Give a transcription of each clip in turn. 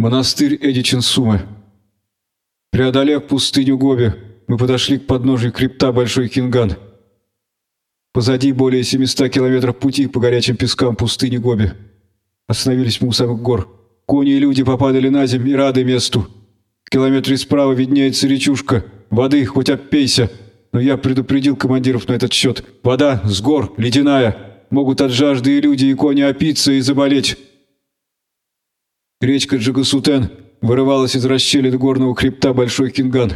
Монастырь Эдиченсума. Преодолев пустыню Гоби, мы подошли к подножию крипта Большой Кинган. Позади более 700 километров пути по горячим пескам пустыни Гоби. Остановились мы у самых гор. Кони и люди попадали на землю и рады месту. В километре справа виднеется речушка. Воды хоть опейся. Но я предупредил командиров на этот счет. Вода с гор, ледяная. Могут от жажды и люди, и кони опиться и заболеть. Речка Джигасутен вырывалась из расщелин горного хребта Большой Кинган.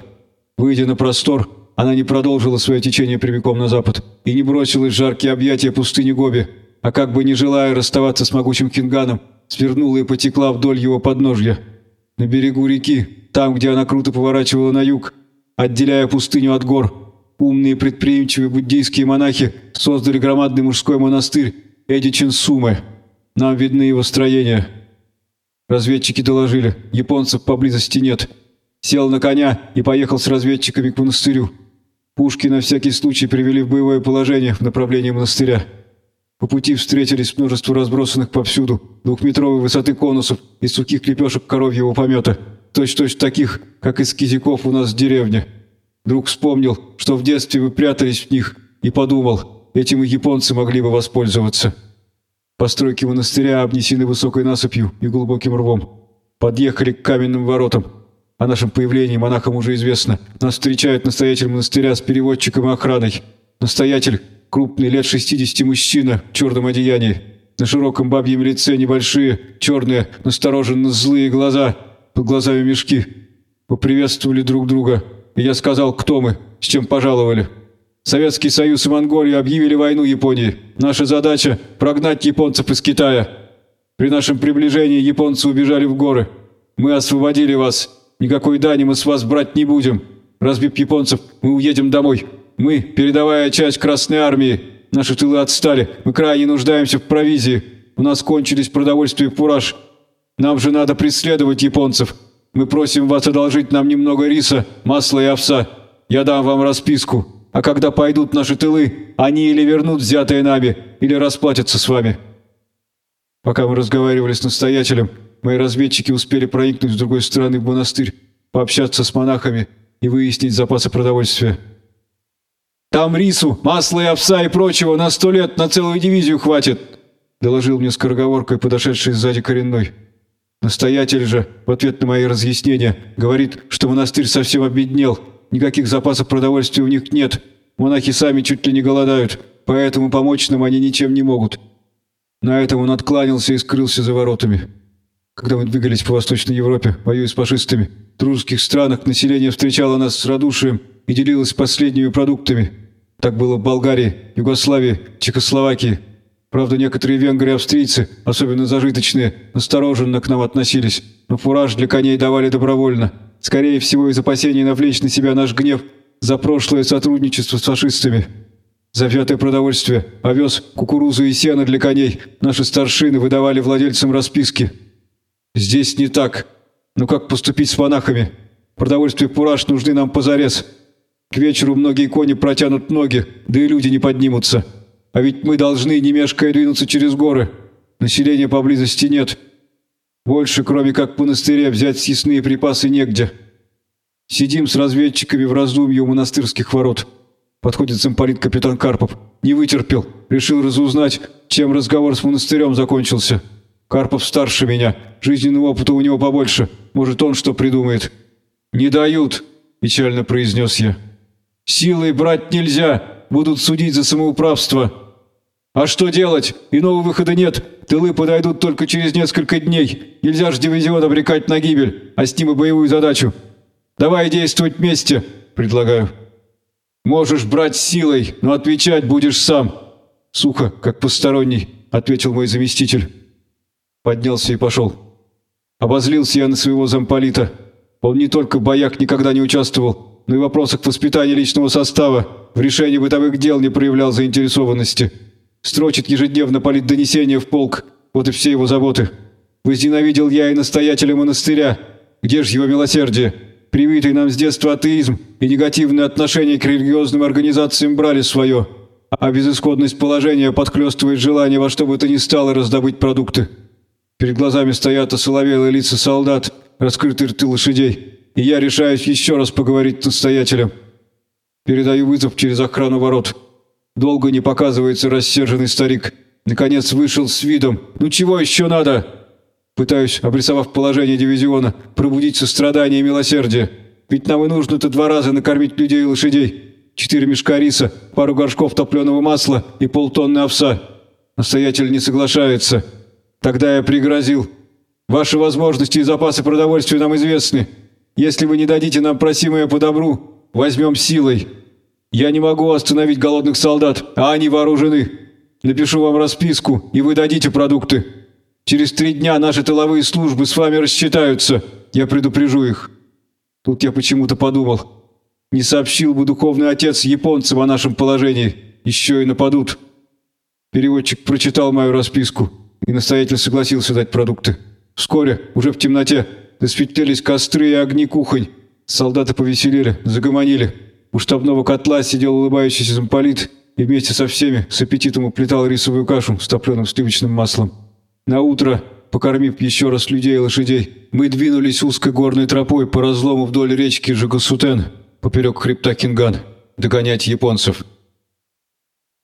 Выйдя на простор, она не продолжила свое течение прямиком на запад и не бросилась в жаркие объятия пустыни Гоби, а как бы не желая расставаться с могучим Кинганом, свернула и потекла вдоль его подножья. На берегу реки, там, где она круто поворачивала на юг, отделяя пустыню от гор, умные предприимчивые буддийские монахи создали громадный мужской монастырь Эдичин Сумы. Нам видны его строения. Разведчики доложили, японцев поблизости нет. Сел на коня и поехал с разведчиками к монастырю. Пушки на всякий случай привели в боевое положение в направлении монастыря. По пути встретились множество разбросанных повсюду двухметровой высоты конусов и сухих лепешек коровьего помета, точь-точь таких, как из кизиков у нас в деревне. Вдруг вспомнил, что в детстве вы прятались в них, и подумал, этим и японцы могли бы воспользоваться. Постройки монастыря обнесены высокой насыпью и глубоким рвом. Подъехали к каменным воротам. О нашем появлении монахам уже известно. Нас встречает настоятель монастыря с переводчиком и охраной. Настоятель – крупный, лет 60 мужчина в черном одеянии. На широком бабьем лице небольшие, черные, настороженно злые глаза, под глазами мешки. Поприветствовали друг друга, и я сказал, кто мы, с чем пожаловали. Советский Союз и Монголия объявили войну Японии. Наша задача – прогнать японцев из Китая. При нашем приближении японцы убежали в горы. Мы освободили вас. Никакой дани мы с вас брать не будем. Разбив японцев, мы уедем домой. Мы – передовая часть Красной Армии. Наши тылы отстали. Мы крайне нуждаемся в провизии. У нас кончились продовольствие и фураж. Нам же надо преследовать японцев. Мы просим вас одолжить нам немного риса, масла и овса. Я дам вам расписку. А когда пойдут наши тылы, они или вернут взятые нами, или расплатятся с вами». Пока мы разговаривали с настоятелем, мои разведчики успели проникнуть с другой стороны в монастырь, пообщаться с монахами и выяснить запасы продовольствия. «Там рису, масла и овса и прочего на сто лет на целую дивизию хватит», доложил мне скороговоркой подошедший сзади коренной. Настоятель же, в ответ на мои разъяснения, говорит, что монастырь совсем обеднел – Никаких запасов продовольствия у них нет. Монахи сами чуть ли не голодают, поэтому помочь нам они ничем не могут. На этом он откланялся и скрылся за воротами. Когда мы двигались по Восточной Европе, воюя с фашистами, в дружеских странах население встречало нас с радушием и делилось последними продуктами. Так было в Болгарии, Югославии, Чехословакии. Правда, некоторые венгры и австрийцы, особенно зажиточные, настороженно к нам относились, но фураж для коней давали добровольно – Скорее всего, из опасений навлечь на себя наш гнев за прошлое сотрудничество с фашистами. За взятое продовольствие, овес, кукурузу и сено для коней наши старшины выдавали владельцам расписки. Здесь не так. Но как поступить с монахами? Продовольствие пураж нужны нам позарез. К вечеру многие кони протянут ноги, да и люди не поднимутся. А ведь мы должны, не мешкая, двинуться через горы. Населения поблизости нет. Больше, кроме как в монастыре, взять съестные припасы негде. Сидим с разведчиками в раздумье у монастырских ворот. Подходит замполит капитан Карпов. Не вытерпел. Решил разузнать, чем разговор с монастырем закончился. Карпов старше меня. Жизненного опыта у него побольше. Может, он что придумает. «Не дают», – печально произнес я. «Силой брать нельзя. Будут судить за самоуправство». «А что делать? Иного выхода нет. Тылы подойдут только через несколько дней. Нельзя же дивизион обрекать на гибель, а с ним и боевую задачу. Давай действовать вместе, предлагаю». «Можешь брать силой, но отвечать будешь сам». «Сухо, как посторонний», — ответил мой заместитель. Поднялся и пошел. Обозлился я на своего замполита. Он не только в боях никогда не участвовал, но и в вопросах воспитания личного состава, в решении бытовых дел не проявлял заинтересованности. Строчит ежедневно политдонесения в полк. Вот и все его заботы. Возненавидел я и настоятеля монастыря. Где же его милосердие? Привитый нам с детства атеизм и негативное отношение к религиозным организациям брали свое. А безысходность положения подхлестывает желание во что бы то ни стало раздобыть продукты. Перед глазами стоят осоловелые лица солдат, раскрытые рты лошадей, и я решаюсь еще раз поговорить с настоятелем. Передаю вызов через охрану ворот. Долго не показывается рассерженный старик. Наконец вышел с видом. «Ну чего еще надо?» Пытаюсь, обрисовав положение дивизиона, пробудить сострадание и милосердие. Ведь нам и нужно-то два раза накормить людей и лошадей. Четыре мешка риса, пару горшков топленого масла и полтонны овса. Настоятель не соглашается. Тогда я пригрозил. Ваши возможности и запасы продовольствия нам известны. Если вы не дадите нам просимое по добру, возьмем силой. Я не могу остановить голодных солдат, а они вооружены. Напишу вам расписку, и вы дадите продукты. Через три дня наши тыловые службы с вами рассчитаются. Я предупрежу их. Тут я почему-то подумал. Не сообщил бы духовный отец японцам о нашем положении. Еще и нападут. Переводчик прочитал мою расписку, и настоятель согласился дать продукты. Вскоре, уже в темноте, засветились костры и огни кухонь. Солдаты повеселели, загомонили. У штабного котла сидел улыбающийся замполит и вместе со всеми с аппетитом уплетал рисовую кашу с топленым сливочным маслом. На утро, покормив еще раз людей и лошадей, мы двинулись узкой горной тропой по разлому вдоль речки Жигасутен, поперек хребта Кинган, догонять японцев.